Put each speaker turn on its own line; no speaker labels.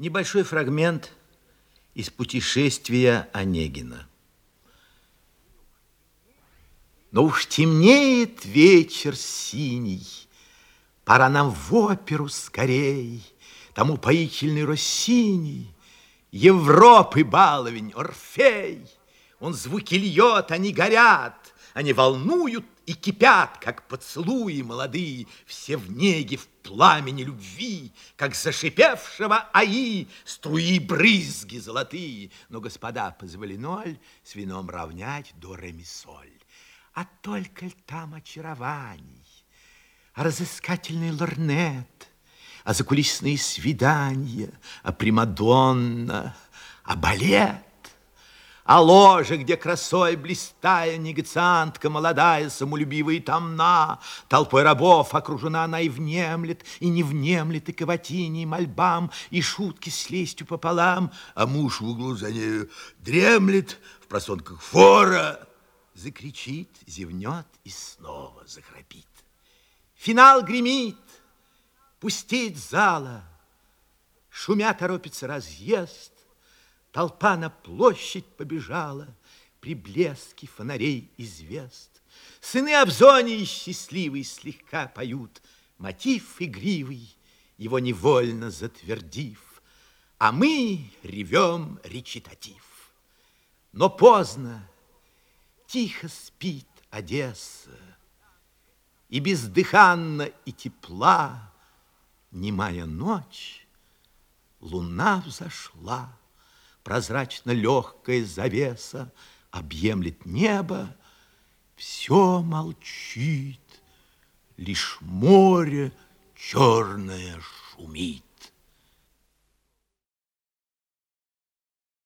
Небольшой фрагмент из путешествия Онегина. Но уж темнеет вечер синий, Пора нам в оперу скорей, Тому поительный Россини, Европы баловень, Орфей. Он звуки льет, они горят, Они волнуют и кипят, как поцелуи молодые, Все в неге, в пламени любви, Как зашипевшего аи, Струи брызги золотые. Но, господа, позволено ль с вином равнять до ремисоль? А только ль там очарований, А разыскательный лорнет, А закулисные свидания, А примадонна, а балет? А ложе, где красой блистая, негациантка молодая, самолюбивая и томна, толпой рабов окружена она и внемлет, и не внемлет, и каватине, и мольбам, и шутки с лестью пополам, а муж в углу за нею дремлет в просонках фора, закричит, зевнет и снова захрапит. Финал гремит, пустеет зала, шумя торопится разъезд, Толпа на площадь побежала При блеске фонарей и звезд. Сыны Обзонии счастливый слегка поют Мотив игривый, его невольно затвердив, А мы ревем речитатив. Но поздно, тихо спит Одесса, И бездыханна и тепла Немая ночь, луна взошла прозрачно легкая завеса объемлет небо, все молчит, лишь море черное шумит.